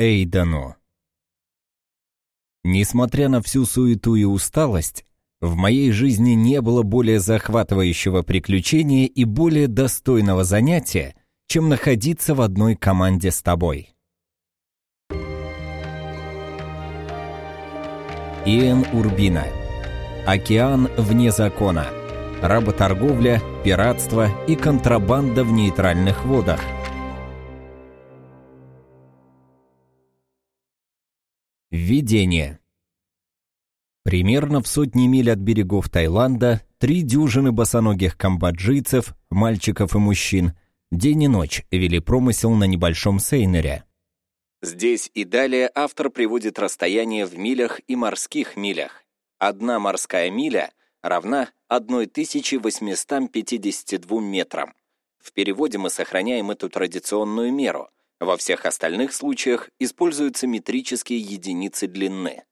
Эйдану. Несмотря на всю суету и усталость, в моей жизни не было более захватывающего приключения и более достойного занятия, чем находиться в одной команде с тобой. Иэн Урбина. Океан вне закона. Работорговля, пиратство и контрабанда в нейтральных водах. Введение. Примерно в сотни миль от берегов Таиланда три дюжины босоногих камбоджийцев, мальчиков и мужчин, день и ночь вели промысел на небольшом сейнере. Здесь и далее автор приводит расстояние в милях и морских милях. Одна морская миля равна 1852 метрам. В переводе мы сохраняем эту традиционную меру. Во всех остальных случаях используются метрические единицы длины.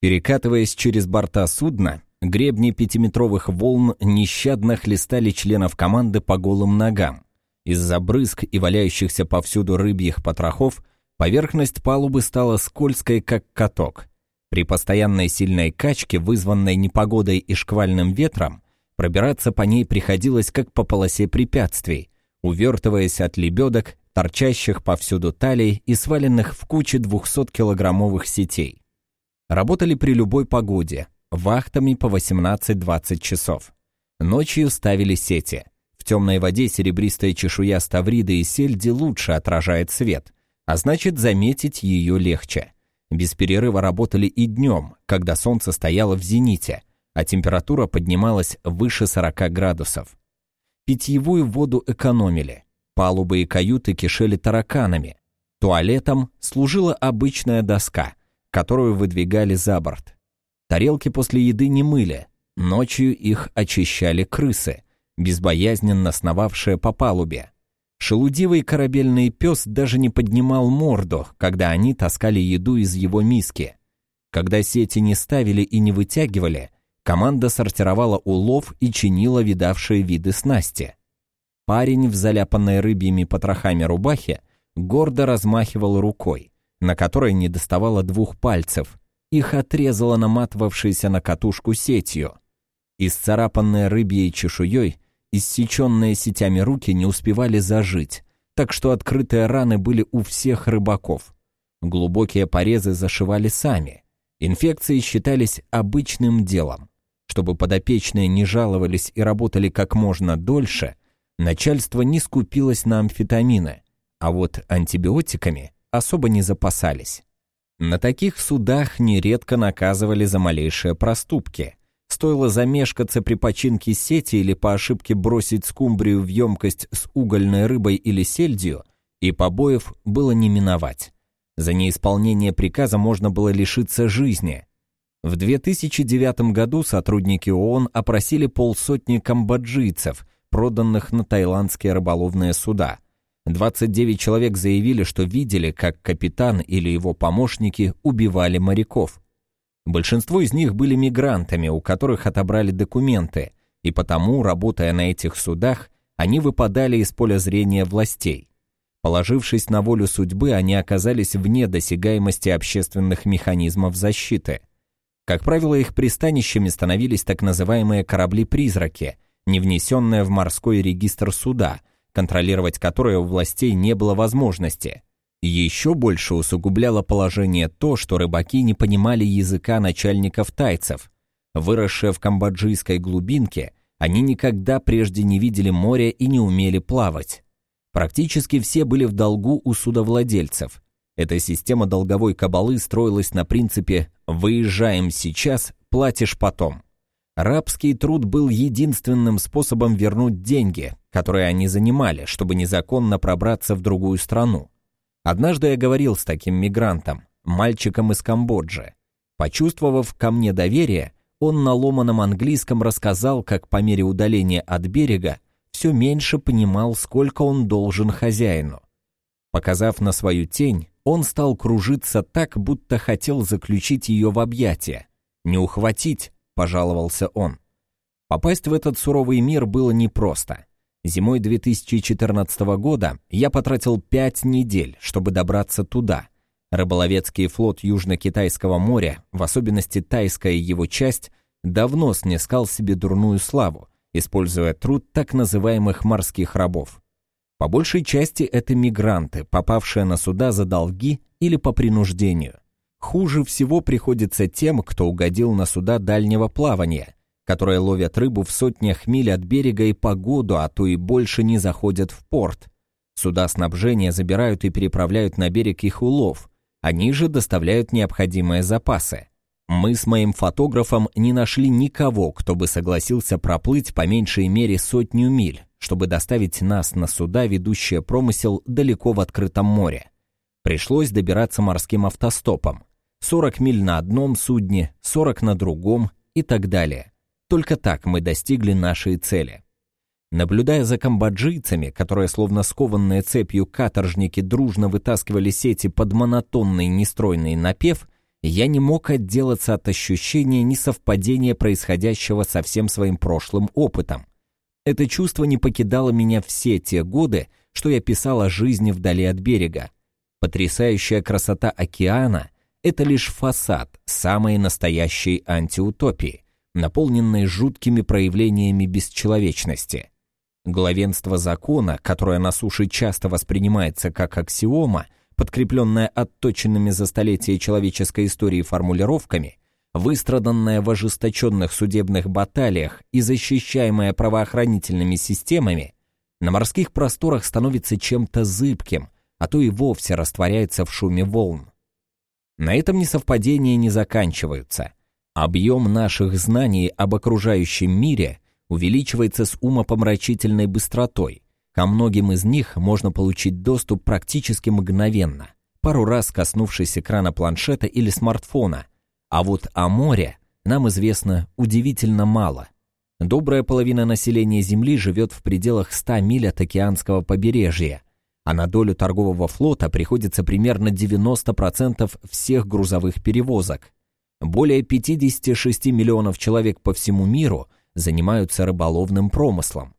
Перекатываясь через борта судна, гребни пятиметровых волн нещадно хлестали членов команды по голым ногам. Из-за брызг и валяющихся повсюду рыбьих потрохов поверхность палубы стала скользкой, как каток. При постоянной сильной качке, вызванной непогодой и шквальным ветром, пробираться по ней приходилось как по полосе препятствий, увертываясь от лебедок, торчащих повсюду талий и сваленных в куче 200-килограммовых сетей. Работали при любой погоде, вахтами по 18-20 часов. Ночью ставили сети. В темной воде серебристая чешуя ставриды и сельди лучше отражает свет, а значит заметить ее легче. Без перерыва работали и днем, когда солнце стояло в зените, а температура поднималась выше 40 градусов. Питьевую воду экономили. Палубы и каюты кишели тараканами. Туалетом служила обычная доска – которую выдвигали за борт. Тарелки после еды не мыли, ночью их очищали крысы, безбоязненно сновавшие по палубе. Шелудивый корабельный пес даже не поднимал морду, когда они таскали еду из его миски. Когда сети не ставили и не вытягивали, команда сортировала улов и чинила видавшие виды снасти. Парень в заляпанной рыбьими потрохами рубахе гордо размахивал рукой на которой не доставало двух пальцев. Их отрезало наматывавшейся на катушку сетью. Исцарапанные рыбьей чешуей, иссеченные сетями руки не успевали зажить, так что открытые раны были у всех рыбаков. Глубокие порезы зашивали сами. Инфекции считались обычным делом. Чтобы подопечные не жаловались и работали как можно дольше, начальство не скупилось на амфетамины, а вот антибиотиками – особо не запасались. На таких судах нередко наказывали за малейшие проступки. Стоило замешкаться при починке сети или по ошибке бросить скумбрию в емкость с угольной рыбой или сельдью, и побоев было не миновать. За неисполнение приказа можно было лишиться жизни. В 2009 году сотрудники ООН опросили полсотни камбоджийцев, проданных на таиландские рыболовные суда – 29 человек заявили, что видели, как капитан или его помощники убивали моряков. Большинство из них были мигрантами, у которых отобрали документы, и потому, работая на этих судах, они выпадали из поля зрения властей. Положившись на волю судьбы, они оказались вне досягаемости общественных механизмов защиты. Как правило, их пристанищами становились так называемые корабли-призраки, не внесенные в морской регистр суда – контролировать которое у властей не было возможности. Еще больше усугубляло положение то, что рыбаки не понимали языка начальников тайцев. Выросшие в камбоджийской глубинке, они никогда прежде не видели моря и не умели плавать. Практически все были в долгу у судовладельцев. Эта система долговой кабалы строилась на принципе «выезжаем сейчас, платишь потом». Рабский труд был единственным способом вернуть деньги, которые они занимали, чтобы незаконно пробраться в другую страну. Однажды я говорил с таким мигрантом, мальчиком из Камбоджи. Почувствовав ко мне доверие, он на ломаном английском рассказал, как по мере удаления от берега все меньше понимал, сколько он должен хозяину. Показав на свою тень, он стал кружиться так, будто хотел заключить ее в объятия. Не ухватить, пожаловался он. Попасть в этот суровый мир было непросто. Зимой 2014 года я потратил пять недель, чтобы добраться туда. Рыболовецкий флот Южно-Китайского моря, в особенности тайская его часть, давно снискал себе дурную славу, используя труд так называемых морских рабов. По большей части это мигранты, попавшие на суда за долги или по принуждению. Хуже всего приходится тем, кто угодил на суда дальнего плавания, которые ловят рыбу в сотнях миль от берега и по году, а то и больше не заходят в порт. Суда снабжения забирают и переправляют на берег их улов, они же доставляют необходимые запасы. Мы с моим фотографом не нашли никого, кто бы согласился проплыть по меньшей мере сотню миль, чтобы доставить нас на суда, ведущие промысел далеко в открытом море. Пришлось добираться морским автостопом. 40 миль на одном судне, 40 на другом и так далее. Только так мы достигли нашей цели. Наблюдая за камбоджийцами, которые словно скованные цепью каторжники дружно вытаскивали сети под монотонный нестройный напев, я не мог отделаться от ощущения несовпадения происходящего со всем своим прошлым опытом. Это чувство не покидало меня все те годы, что я писал о жизни вдали от берега. Потрясающая красота океана — это лишь фасад самой настоящей антиутопии, наполненной жуткими проявлениями бесчеловечности. Главенство закона, которое на суше часто воспринимается как аксиома, подкрепленная отточенными за столетия человеческой истории формулировками, выстраданная в ожесточенных судебных баталиях и защищаемая правоохранительными системами, на морских просторах становится чем-то зыбким, а то и вовсе растворяется в шуме волн. На этом несовпадения не заканчиваются. Объем наших знаний об окружающем мире увеличивается с умопомрачительной быстротой, Ко многим из них можно получить доступ практически мгновенно, пару раз коснувшись экрана планшета или смартфона. А вот о море нам известно удивительно мало. Добрая половина населения Земли живет в пределах 100 миль от океанского побережья, а на долю торгового флота приходится примерно 90% всех грузовых перевозок. Более 56 миллионов человек по всему миру занимаются рыболовным промыслом.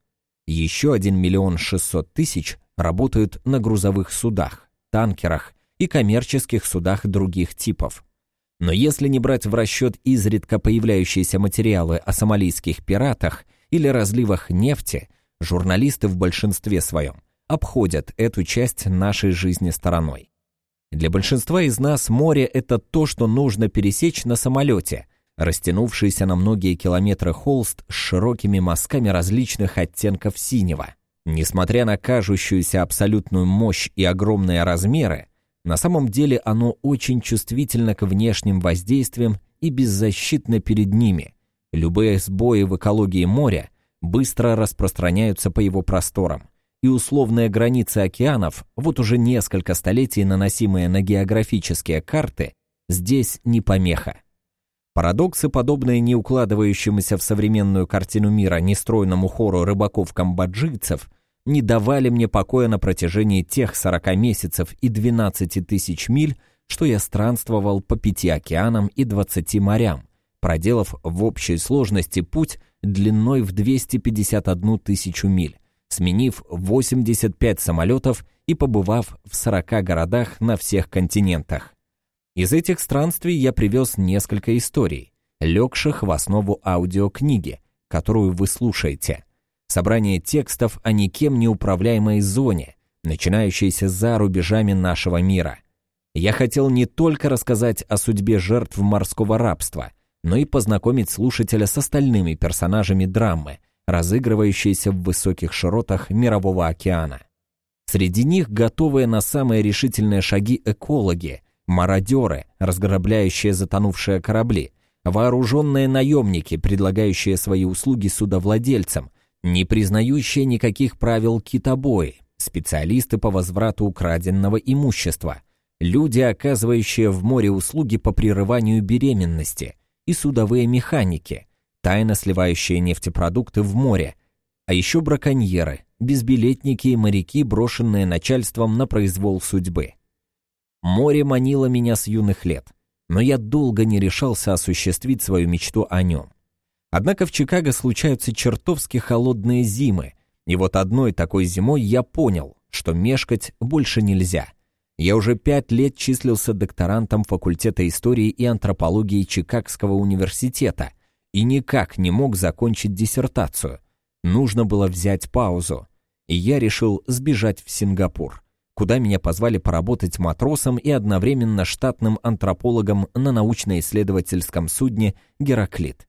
Еще 1 миллион 600 тысяч работают на грузовых судах, танкерах и коммерческих судах других типов. Но если не брать в расчет изредка появляющиеся материалы о сомалийских пиратах или разливах нефти, журналисты в большинстве своем обходят эту часть нашей жизни стороной. Для большинства из нас море – это то, что нужно пересечь на самолете, растянувшийся на многие километры холст с широкими мазками различных оттенков синего. Несмотря на кажущуюся абсолютную мощь и огромные размеры, на самом деле оно очень чувствительно к внешним воздействиям и беззащитно перед ними. Любые сбои в экологии моря быстро распространяются по его просторам, и условные границы океанов, вот уже несколько столетий наносимые на географические карты, здесь не помеха. Парадоксы, подобные не укладывающемуся в современную картину мира нестройному хору рыбаков-камбоджийцев, не давали мне покоя на протяжении тех 40 месяцев и 12 тысяч миль, что я странствовал по пяти океанам и 20 морям, проделав в общей сложности путь длиной в 251 тысячу миль, сменив 85 самолетов и побывав в 40 городах на всех континентах. Из этих странствий я привез несколько историй, легших в основу аудиокниги, которую вы слушаете. Собрание текстов о никем не управляемой зоне, начинающейся за рубежами нашего мира. Я хотел не только рассказать о судьбе жертв морского рабства, но и познакомить слушателя с остальными персонажами драмы, разыгрывающейся в высоких широтах Мирового океана. Среди них готовые на самые решительные шаги экологи – мародеры, разграбляющие затонувшие корабли, вооруженные наемники, предлагающие свои услуги судовладельцам, не признающие никаких правил китобои, специалисты по возврату украденного имущества, люди, оказывающие в море услуги по прерыванию беременности, и судовые механики, тайно сливающие нефтепродукты в море, а еще браконьеры, безбилетники и моряки, брошенные начальством на произвол судьбы. Море манило меня с юных лет, но я долго не решался осуществить свою мечту о нем. Однако в Чикаго случаются чертовски холодные зимы, и вот одной такой зимой я понял, что мешкать больше нельзя. Я уже пять лет числился докторантом факультета истории и антропологии Чикагского университета и никак не мог закончить диссертацию. Нужно было взять паузу, и я решил сбежать в Сингапур, куда меня позвали поработать матросом и одновременно штатным антропологом на научно-исследовательском судне «Гераклит».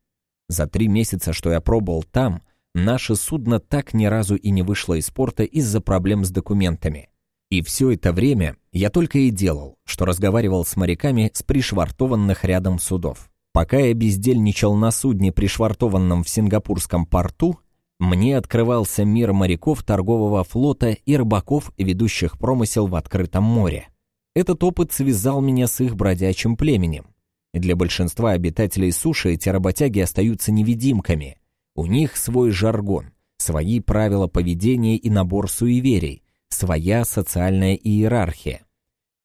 За три месяца, что я пробыл там, наше судно так ни разу и не вышло из порта из-за проблем с документами. И все это время я только и делал, что разговаривал с моряками с пришвартованных рядом судов. Пока я бездельничал на судне, пришвартованном в сингапурском порту, мне открывался мир моряков торгового флота и рыбаков, ведущих промысел в открытом море. Этот опыт связал меня с их бродячим племенем. Для большинства обитателей суши эти работяги остаются невидимками. У них свой жаргон, свои правила поведения и набор суеверий, своя социальная иерархия.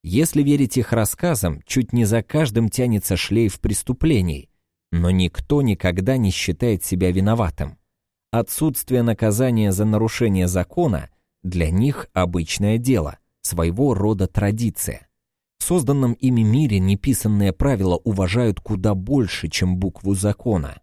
Если верить их рассказам, чуть не за каждым тянется шлейф преступлений, но никто никогда не считает себя виноватым. Отсутствие наказания за нарушение закона для них обычное дело, своего рода традиция. В созданном ими мире неписанные правила уважают куда больше, чем букву закона.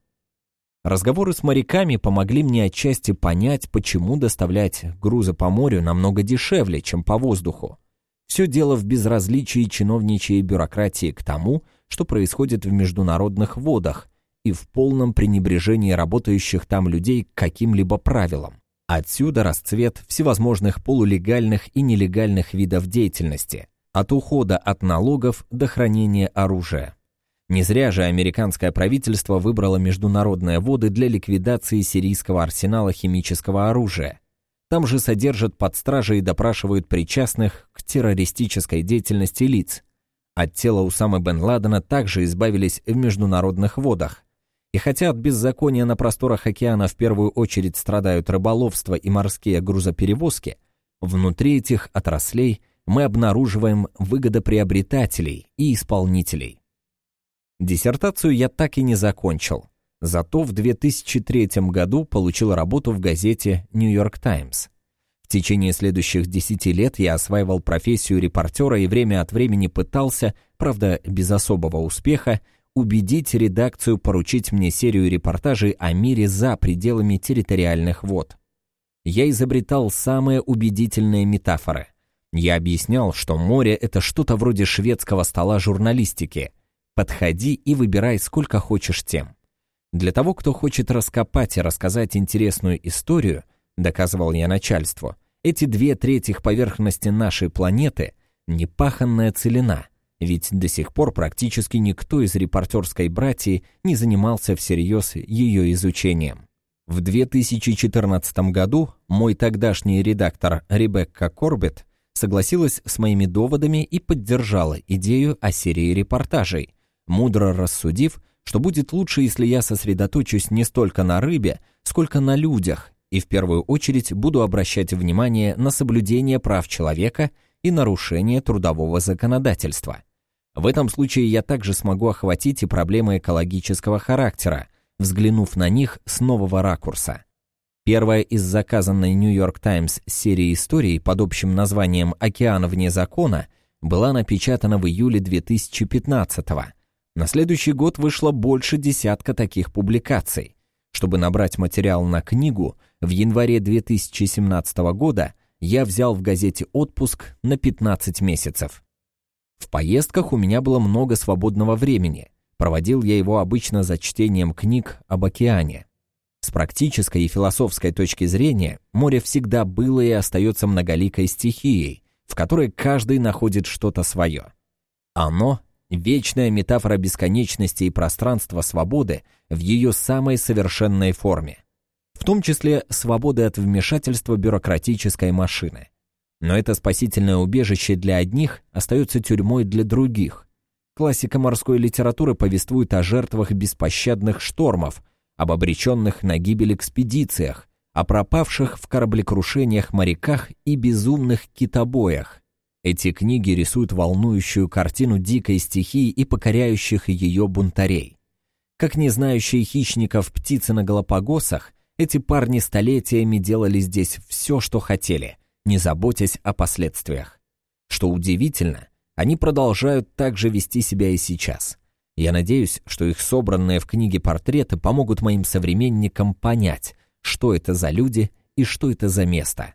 Разговоры с моряками помогли мне отчасти понять, почему доставлять грузы по морю намного дешевле, чем по воздуху. Все дело в безразличии чиновничьей бюрократии к тому, что происходит в международных водах, и в полном пренебрежении работающих там людей к каким-либо правилам. Отсюда расцвет всевозможных полулегальных и нелегальных видов деятельности, от ухода от налогов до хранения оружия. Не зря же американское правительство выбрало международные воды для ликвидации сирийского арсенала химического оружия. Там же содержат под стражей и допрашивают причастных к террористической деятельности лиц. От тела Усамы бен Ладена также избавились в международных водах. И хотя от беззакония на просторах океана в первую очередь страдают рыболовство и морские грузоперевозки, внутри этих отраслей мы обнаруживаем выгодоприобретателей и исполнителей. Диссертацию я так и не закончил. Зато в 2003 году получил работу в газете York Times. В течение следующих 10 лет я осваивал профессию репортера и время от времени пытался, правда, без особого успеха, убедить редакцию поручить мне серию репортажей о мире за пределами территориальных вод. Я изобретал самые убедительные метафоры. Я объяснял, что море — это что-то вроде шведского стола журналистики — Подходи и выбирай сколько хочешь тем. Для того, кто хочет раскопать и рассказать интересную историю, доказывал я начальству, эти две трети поверхности нашей планеты — непаханная целина, ведь до сих пор практически никто из репортерской братьи не занимался всерьез ее изучением. В 2014 году мой тогдашний редактор Ребекка Корбет согласилась с моими доводами и поддержала идею о серии репортажей, мудро рассудив, что будет лучше, если я сосредоточусь не столько на рыбе, сколько на людях, и в первую очередь буду обращать внимание на соблюдение прав человека и нарушение трудового законодательства. В этом случае я также смогу охватить и проблемы экологического характера, взглянув на них с нового ракурса. Первая из заказанной New York Times серии историй под общим названием «Океан вне закона» была напечатана в июле 2015 года на следующий год вышло больше десятка таких публикаций. Чтобы набрать материал на книгу, в январе 2017 года я взял в газете отпуск на 15 месяцев. В поездках у меня было много свободного времени. Проводил я его обычно за чтением книг об океане. С практической и философской точки зрения море всегда было и остается многоликой стихией, в которой каждый находит что-то свое. Оно Вечная метафора бесконечности и пространства свободы в ее самой совершенной форме. В том числе свободы от вмешательства бюрократической машины. Но это спасительное убежище для одних остается тюрьмой для других. Классика морской литературы повествует о жертвах беспощадных штормов, об обреченных на гибель экспедициях, о пропавших в кораблекрушениях моряках и безумных китобоях. Эти книги рисуют волнующую картину дикой стихии и покоряющих ее бунтарей. Как не знающие хищников птицы на Галапагосах, эти парни столетиями делали здесь все, что хотели, не заботясь о последствиях. Что удивительно, они продолжают так же вести себя и сейчас. Я надеюсь, что их собранные в книге портреты помогут моим современникам понять, что это за люди и что это за место.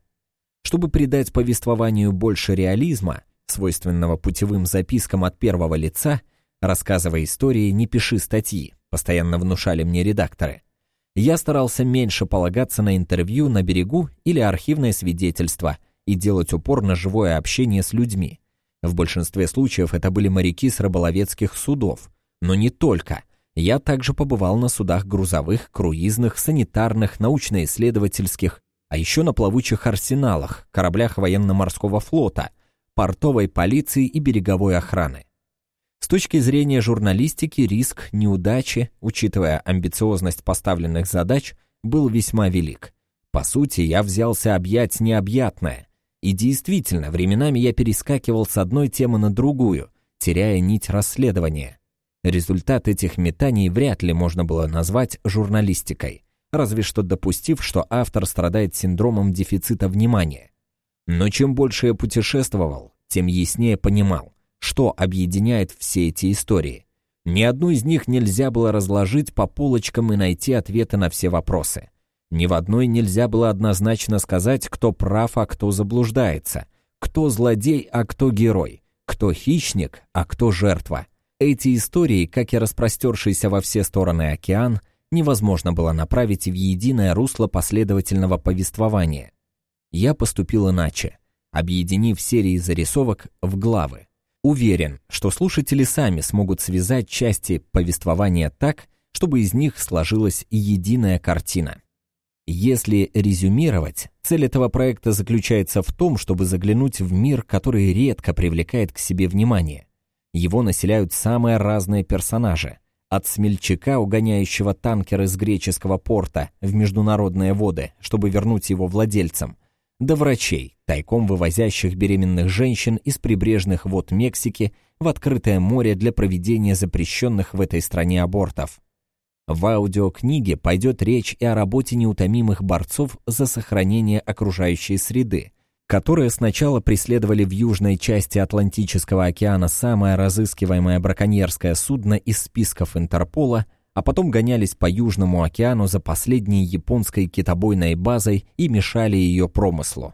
Чтобы придать повествованию больше реализма, свойственного путевым запискам от первого лица, рассказывая истории, не пиши статьи, постоянно внушали мне редакторы. Я старался меньше полагаться на интервью на берегу или архивное свидетельство и делать упор на живое общение с людьми. В большинстве случаев это были моряки с рыболовецких судов, но не только. Я также побывал на судах грузовых, круизных, санитарных, научно-исследовательских, а еще на плавучих арсеналах, кораблях военно-морского флота, портовой полиции и береговой охраны. С точки зрения журналистики риск неудачи, учитывая амбициозность поставленных задач, был весьма велик. По сути, я взялся объять необъятное. И действительно, временами я перескакивал с одной темы на другую, теряя нить расследования. Результат этих метаний вряд ли можно было назвать журналистикой разве что допустив, что автор страдает синдромом дефицита внимания. Но чем больше я путешествовал, тем яснее понимал, что объединяет все эти истории. Ни одну из них нельзя было разложить по полочкам и найти ответы на все вопросы. Ни в одной нельзя было однозначно сказать, кто прав, а кто заблуждается, кто злодей, а кто герой, кто хищник, а кто жертва. Эти истории, как и распростершийся во все стороны океан, невозможно было направить в единое русло последовательного повествования. Я поступил иначе, объединив серии зарисовок в главы. Уверен, что слушатели сами смогут связать части повествования так, чтобы из них сложилась единая картина. Если резюмировать, цель этого проекта заключается в том, чтобы заглянуть в мир, который редко привлекает к себе внимание. Его населяют самые разные персонажи – от смельчака, угоняющего танкер из греческого порта в международные воды, чтобы вернуть его владельцам, до врачей, тайком вывозящих беременных женщин из прибрежных вод Мексики в открытое море для проведения запрещенных в этой стране абортов. В аудиокниге пойдет речь и о работе неутомимых борцов за сохранение окружающей среды, которые сначала преследовали в южной части Атлантического океана самое разыскиваемое браконьерское судно из списков Интерпола, а потом гонялись по Южному океану за последней японской китобойной базой и мешали ее промыслу.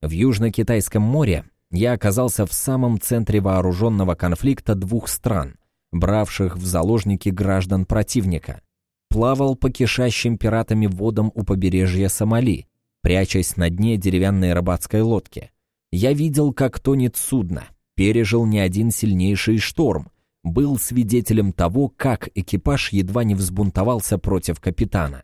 В Южно-Китайском море я оказался в самом центре вооруженного конфликта двух стран, бравших в заложники граждан противника. Плавал по кишащим пиратами водам у побережья Сомали, прячась на дне деревянной рыбацкой лодки. Я видел, как тонет судно, пережил не один сильнейший шторм, был свидетелем того, как экипаж едва не взбунтовался против капитана.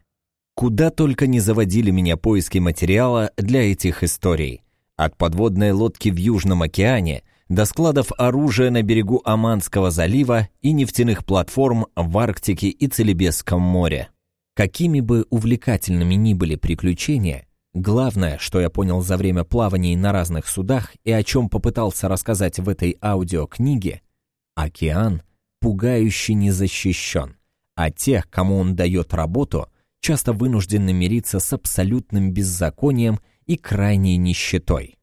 Куда только не заводили меня поиски материала для этих историй. От подводной лодки в Южном океане до складов оружия на берегу Оманского залива и нефтяных платформ в Арктике и Целебесском море. Какими бы увлекательными ни были приключения, Главное, что я понял за время плаваний на разных судах и о чем попытался рассказать в этой аудиокниге, океан пугающе не защищен, а тех, кому он дает работу, часто вынуждены мириться с абсолютным беззаконием и крайней нищетой.